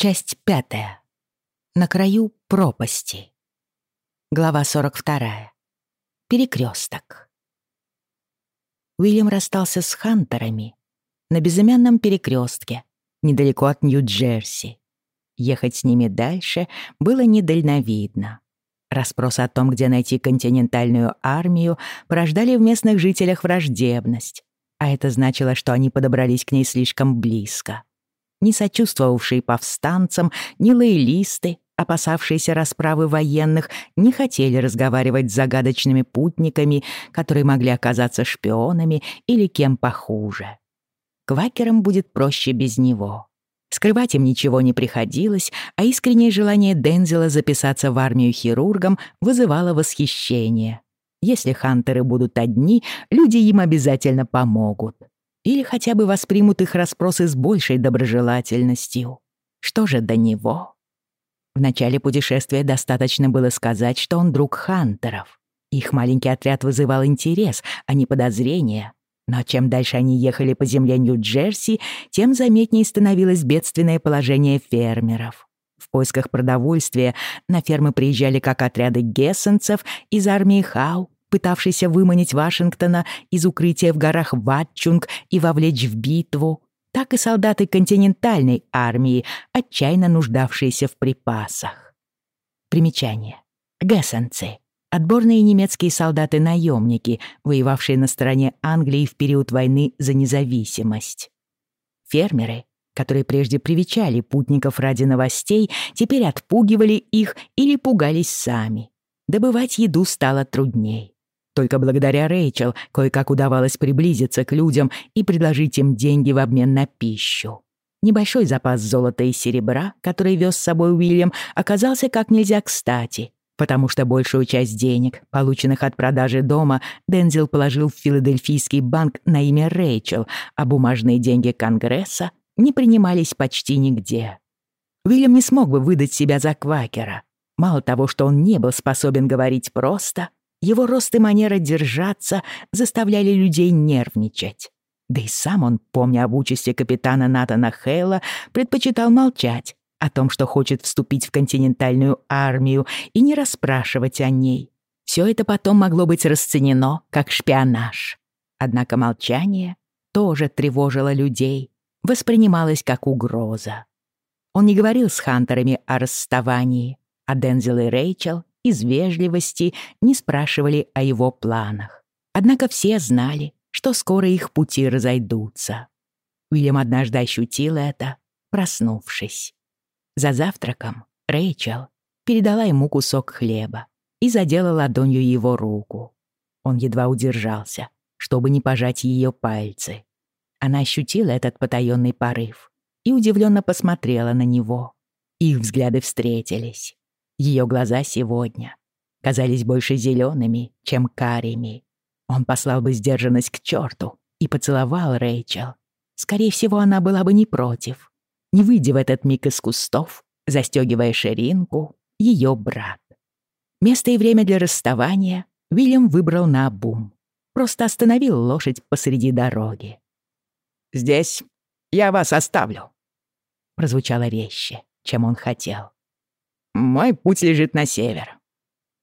Часть пятая. На краю пропасти. Глава 42. Перекресток. Уильям расстался с Хантерами на безымянном перекрестке, недалеко от Нью-Джерси. Ехать с ними дальше было недальновидно. Распросы о том, где найти континентальную армию, порождали в местных жителях враждебность, а это значило, что они подобрались к ней слишком близко ни сочувствовавшие повстанцам, ни лоялисты, опасавшиеся расправы военных, не хотели разговаривать с загадочными путниками, которые могли оказаться шпионами или кем похуже. Квакерам будет проще без него. Скрывать им ничего не приходилось, а искреннее желание Дензела записаться в армию хирургом вызывало восхищение. Если хантеры будут одни, люди им обязательно помогут или хотя бы воспримут их расспросы с большей доброжелательностью. Что же до него? В начале путешествия достаточно было сказать, что он друг Хантеров. Их маленький отряд вызывал интерес, а не подозрения. Но чем дальше они ехали по земле Нью-Джерси, тем заметнее становилось бедственное положение фермеров. В поисках продовольствия на фермы приезжали как отряды гессенцев из армии Хау, пытавшийся выманить Вашингтона из укрытия в горах Ватчунг и вовлечь в битву, так и солдаты континентальной армии, отчаянно нуждавшиеся в припасах. Примечание. Гессенцы. Отборные немецкие солдаты-наемники, воевавшие на стороне Англии в период войны за независимость. Фермеры, которые прежде привечали путников ради новостей, теперь отпугивали их или пугались сами. Добывать еду стало трудней. Только благодаря Рэйчел кое-как удавалось приблизиться к людям и предложить им деньги в обмен на пищу. Небольшой запас золота и серебра, который вез с собой Уильям, оказался как нельзя кстати, потому что большую часть денег, полученных от продажи дома, Дензел положил в филадельфийский банк на имя Рэйчел, а бумажные деньги Конгресса не принимались почти нигде. Уильям не смог бы выдать себя за квакера. Мало того, что он не был способен говорить просто, его рост и манера держаться заставляли людей нервничать. Да и сам он, помня об участи капитана Натана Хейла, предпочитал молчать о том, что хочет вступить в континентальную армию и не расспрашивать о ней. Все это потом могло быть расценено как шпионаж. Однако молчание тоже тревожило людей, воспринималось как угроза. Он не говорил с Хантерами о расставании, а Дензел и Рэйчел из вежливости не спрашивали о его планах. Однако все знали, что скоро их пути разойдутся. Уильям однажды ощутил это, проснувшись. За завтраком Рэйчел передала ему кусок хлеба и задела ладонью его руку. Он едва удержался, чтобы не пожать ее пальцы. Она ощутила этот потаённый порыв и удивленно посмотрела на него. Их взгляды встретились. Ее глаза сегодня казались больше зелеными, чем карими. Он послал бы сдержанность к черту и поцеловал Рэйчел. Скорее всего, она была бы не против. Не выйдя в этот миг из кустов, застегивая ширинку, ее брат. Место и время для расставания Уильям выбрал на бум. Просто остановил лошадь посреди дороги. «Здесь я вас оставлю», — прозвучало резче, чем он хотел. Мой путь лежит на север.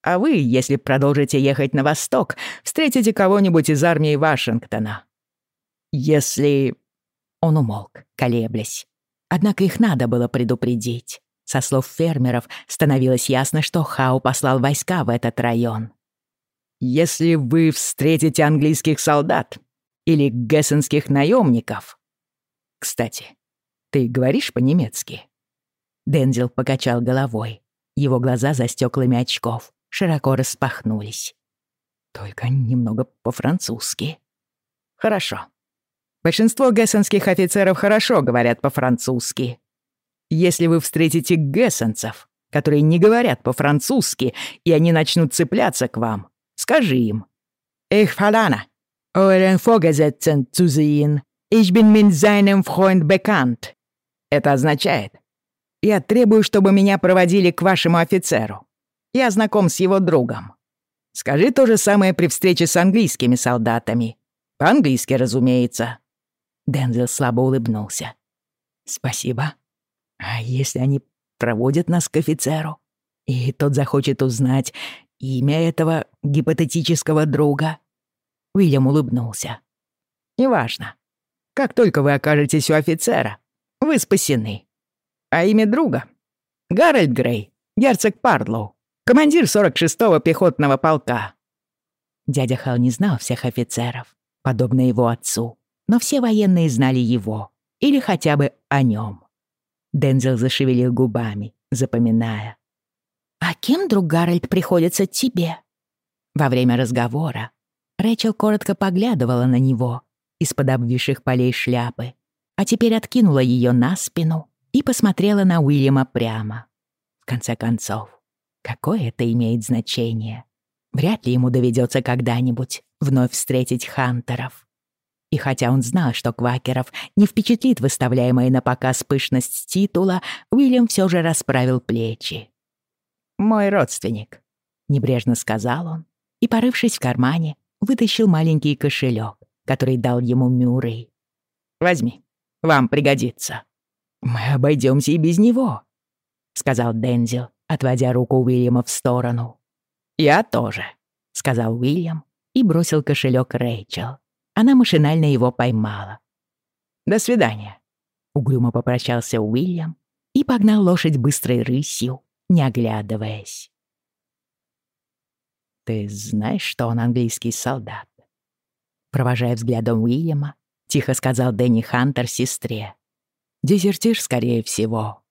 А вы, если продолжите ехать на восток, встретите кого-нибудь из армии Вашингтона. Если...» Он умолк, колеблясь. Однако их надо было предупредить. Со слов фермеров становилось ясно, что Хау послал войска в этот район. «Если вы встретите английских солдат или гессенских наемников...» «Кстати, ты говоришь по-немецки?» Дензел покачал головой. Его глаза за стеклами очков широко распахнулись. Только немного по-французски. Хорошо. Большинство гессенских офицеров хорошо говорят по-французски. Если вы встретите гессенцев, которые не говорят по-французски, и они начнут цепляться к вам, скажи им. «Ich verlange, euren Vorgesetzten zu sehen. Ich bin mit seinem Freund bekannt». Это означает, я требую, чтобы меня проводили к вашему офицеру. Я знаком с его другом. Скажи то же самое при встрече с английскими солдатами. По-английски, разумеется». Дензел слабо улыбнулся. «Спасибо». А если они проводят нас к офицеру, и тот захочет узнать имя этого гипотетического друга?» Уильям улыбнулся. «Неважно. Как только вы окажетесь у офицера, вы спасены. А имя друга — Гарольд Грей, герцог Пардлоу, командир 46-го пехотного полка». Дядя Хал не знал всех офицеров, подобно его отцу, но все военные знали его, или хотя бы о нем. Дензел зашевелил губами, запоминая. «А кем, друг Гарольд, приходится тебе?» Во время разговора Рэчел коротко поглядывала на него из-под обвисших полей шляпы, а теперь откинула ее на спину и посмотрела на Уильяма прямо. В конце концов, какое это имеет значение? Вряд ли ему доведется когда-нибудь вновь встретить Хантеров. И хотя он знал, что Квакеров не впечатлит выставляемая на показ пышность титула, Уильям все же расправил плечи. «Мой родственник», — небрежно сказал он, и, порывшись в кармане, вытащил маленький кошелек, который дал ему Мюррей. «Возьми, вам пригодится». «Мы обойдемся и без него», — сказал Дензил, отводя руку Уильяма в сторону. «Я тоже», — сказал Уильям и бросил кошелек Рэйчел. Она машинально его поймала. «До свидания», — угрюмо попрощался Уильям и погнал лошадь быстрой рысью, не оглядываясь. «Ты знаешь, что он английский солдат?» Провожая взглядом Уильяма, тихо сказал Дэнни Хантер сестре. «Дезертир, скорее всего».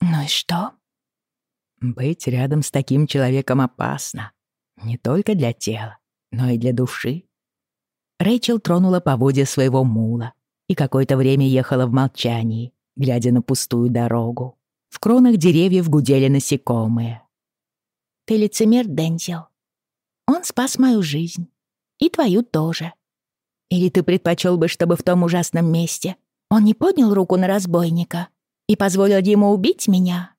«Ну и что?» «Быть рядом с таким человеком опасно. Не только для тела, но и для души». Рэйчел тронула поводья своего мула и какое-то время ехала в молчании, глядя на пустую дорогу. В кронах деревьев гудели насекомые. «Ты лицемер, Дензел. Он спас мою жизнь. И твою тоже. Или ты предпочел бы, чтобы в том ужасном месте он не поднял руку на разбойника и позволил ему убить меня?»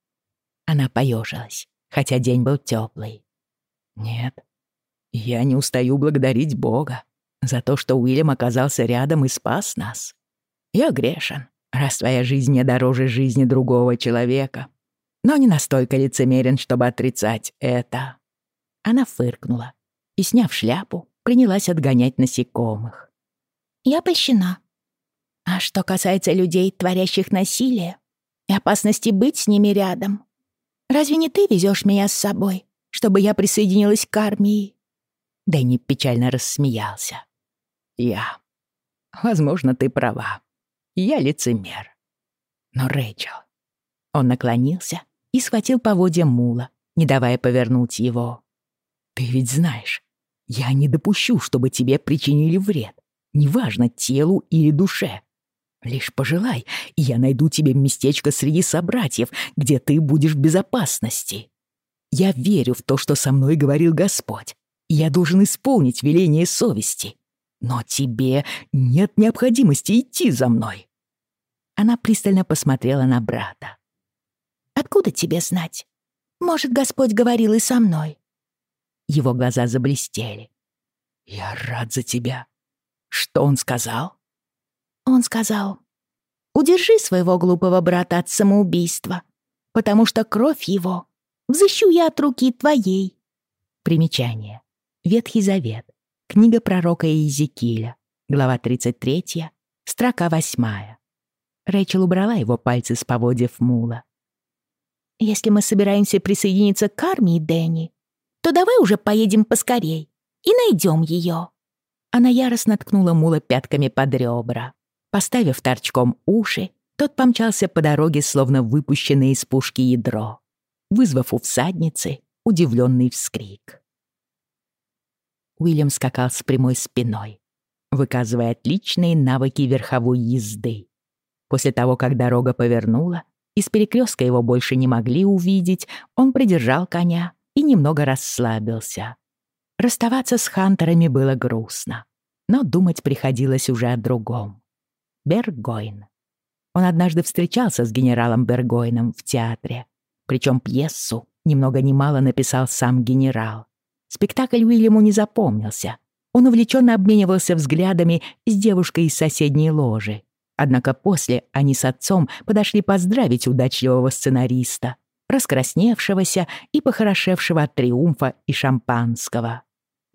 Она поежилась, хотя день был теплый. «Нет, я не устаю благодарить Бога за то, что Уильям оказался рядом и спас нас. Я грешен, раз твоя жизнь не дороже жизни другого человека, но не настолько лицемерен, чтобы отрицать это». Она фыркнула и, сняв шляпу, принялась отгонять насекомых. «Я польщена. А что касается людей, творящих насилие, и опасности быть с ними рядом, разве не ты везешь меня с собой, чтобы я присоединилась к армии?» Дэнни печально рассмеялся. «Я. Возможно, ты права. Я лицемер. Но Рэйчел...» Он наклонился и схватил поводья мула, не давая повернуть его. «Ты ведь знаешь, я не допущу, чтобы тебе причинили вред, неважно, телу или душе. Лишь пожелай, и я найду тебе местечко среди собратьев, где ты будешь в безопасности. Я верю в то, что со мной говорил Господь, я должен исполнить веление совести. Но тебе нет необходимости идти за мной». Она пристально посмотрела на брата. «Откуда тебе знать? Может, Господь говорил и со мной?» Его глаза заблестели. «Я рад за тебя. Что он сказал?» Он сказал, «Удержи своего глупого брата от самоубийства, потому что кровь его взыщу я от руки твоей». Примечание. Ветхий Завет. Книга пророка Иезекииля. Глава 33, строка 8. Рэйчел убрала его пальцы с поводьев мула. «Если мы собираемся присоединиться к армии Дэнни, то давай уже поедем поскорей и найдем ее». Она яростно ткнула мула пятками под ребра. Поставив торчком уши, тот помчался по дороге, словно выпущенное из пушки ядро, вызвав у всадницы удивленный вскрик. Уильям скакал с прямой спиной, выказывая отличные навыки верховой езды. После того, как дорога повернула, из перекрестка его больше не могли увидеть, он придержал коня и немного расслабился. Расставаться с Хантерами было грустно, но думать приходилось уже о другом. Бергойн. Он однажды встречался с генералом Бергойном в театре, причем пьесу ни много ни мало написал сам генерал. Спектакль Уильяму не запомнился. Он увлеченно обменивался взглядами с девушкой из соседней ложи, Однако после они с отцом подошли поздравить удачливого сценариста, раскрасневшегося и похорошевшего от триумфа и шампанского.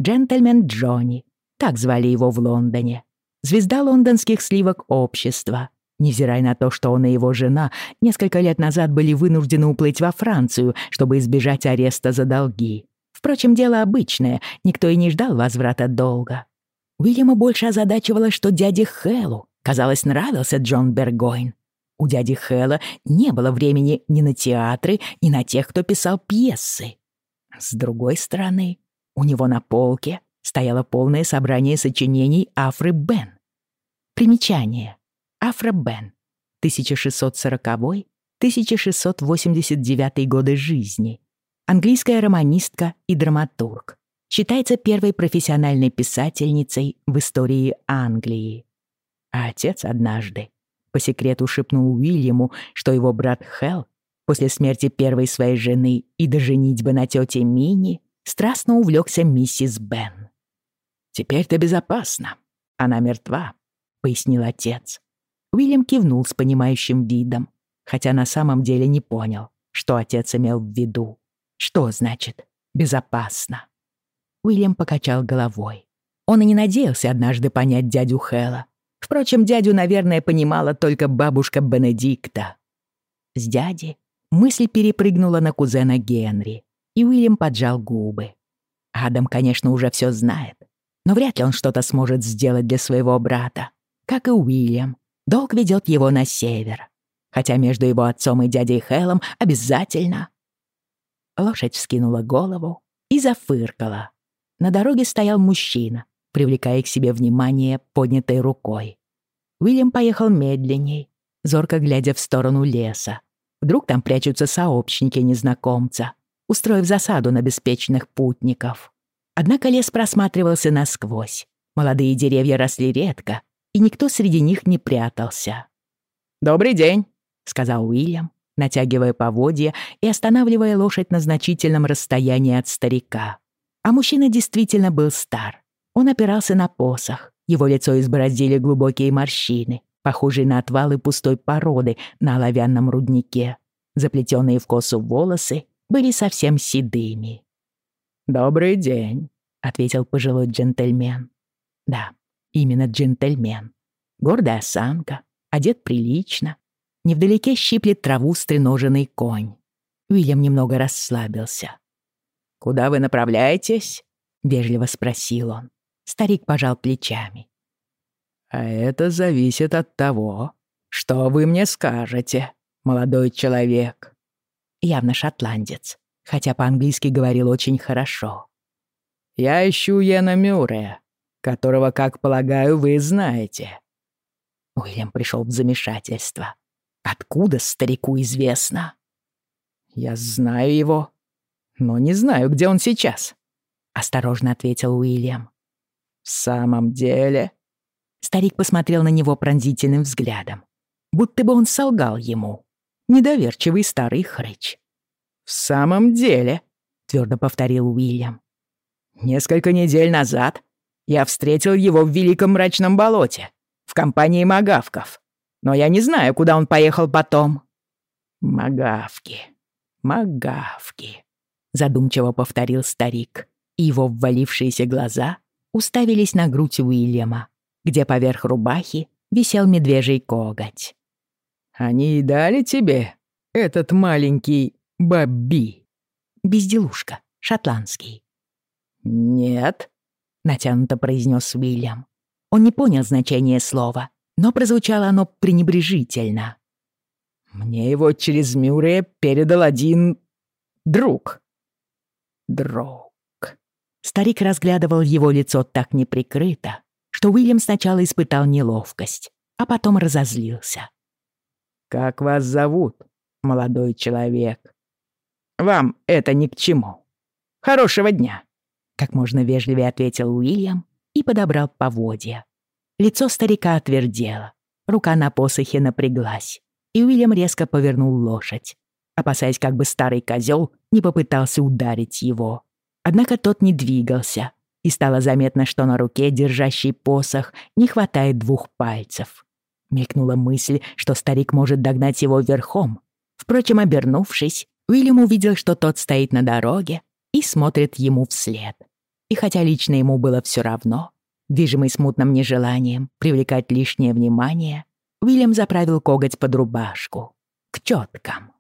Джентльмен Джонни, так звали его в Лондоне, звезда лондонских сливок общества, невзирая на то, что он и его жена несколько лет назад были вынуждены уплыть во Францию, чтобы избежать ареста за долги. Впрочем, дело обычное, никто и не ждал возврата долга. Уильяма больше озадачивало, что дяде Хэллу, казалось, нравился Джон Бергойн. У дяди Хэлла не было времени ни на театры, ни на тех, кто писал пьесы. С другой стороны, у него на полке стояло полное собрание сочинений Афры Бен. Примечание. Афра Бен. 1640-1689 годы жизни. Английская романистка и драматург. Считается первой профессиональной писательницей в истории Англии. А отец однажды по секрету шепнул Уильяму, что его брат Хелл после смерти первой своей жены и до женитьбы на тете Мини страстно увлекся миссис Бен. «Теперь ты безопасна. Она мертва», — пояснил отец. Уильям кивнул с понимающим видом, хотя на самом деле не понял, что отец имел в виду. Что значит «безопасно»? Уильям покачал головой. Он и не надеялся однажды понять дядю Хэлла. Впрочем, дядю, наверное, понимала только бабушка Бенедикта. С дяди мысль перепрыгнула на кузена Генри, и Уильям поджал губы. Адам, конечно, уже все знает, но вряд ли он что-то сможет сделать для своего брата. Как и Уильям, долг ведет его на север. Хотя между его отцом и дядей Хеллом обязательно. Лошадь вскинула голову и зафыркала. На дороге стоял мужчина, привлекая к себе внимание поднятой рукой. Уильям поехал медленней, зорко глядя в сторону леса. Вдруг там прячутся сообщники незнакомца устроив засаду на беспечных путников. Однако лес просматривался насквозь. Молодые деревья росли редко, и никто среди них не прятался. «Добрый день», — сказал Уильям, натягивая поводья и останавливая лошадь на значительном расстоянии от старика. А мужчина действительно был стар. Он опирался на посох. Его лицо избороздили глубокие морщины, похожие на отвалы пустой породы на оловянном руднике. Заплетенные в косу волосы были совсем седыми. «Добрый день», — ответил пожилой джентльмен. Да, именно джентльмен. Гордая осанка, одет прилично. Невдалеке щиплет траву стреноженный конь. Уильям немного расслабился. «Куда вы направляетесь?» — вежливо спросил он. Старик пожал плечами. «А это зависит от того, что вы мне скажете, молодой человек», явно шотландец, хотя по-английски говорил очень хорошо. «Я ищу Йена Мюррея, которого, как полагаю, вы знаете». Уильям пришел в замешательство. Откуда старику известно? «Я знаю его, но не знаю, где он сейчас», — осторожно ответил Уильям. «В самом деле...» Старик посмотрел на него пронзительным взглядом, будто бы он солгал ему недоверчивый старый хрыч. «В самом деле», — твердо повторил Уильям. «Несколько недель назад я встретил его в Великом Мрачном болоте, в компании магавков. Но я не знаю, куда он поехал потом». «Магавки, магавки», — задумчиво повторил старик, и его ввалившиеся глаза уставились на грудь Уильяма, где поверх рубахи висел медвежий коготь. Они дали тебе этот маленький Бобби?» «Безделушка, шотландский». «Нет», — натянуто произнес Уильям. Он не понял значения слова, но прозвучало оно пренебрежительно. «Мне его через Мюррея передал один... друг». «Друг». Старик разглядывал его лицо так неприкрыто, что Уильям сначала испытал неловкость, а потом разозлился. «Как вас зовут, молодой человек?» «Вам это ни к чему. Хорошего дня!» Как можно вежливее ответил Уильям и подобрал поводья. Лицо старика отвердело, рука на посохе напряглась, и Уильям резко повернул лошадь, опасаясь, как бы старый козел не попытался ударить его. Однако тот не двигался, и стало заметно, что на руке, держащей посох, не хватает двух пальцев. Мелькнула мысль, что старик может догнать его верхом. Впрочем, обернувшись, Уильям увидел, что тот стоит на дороге и смотрит ему вслед. И хотя лично ему было все равно, движимый смутным нежеланием привлекать лишнее внимание, Уильям заправил коготь под рубашку. К чёткам.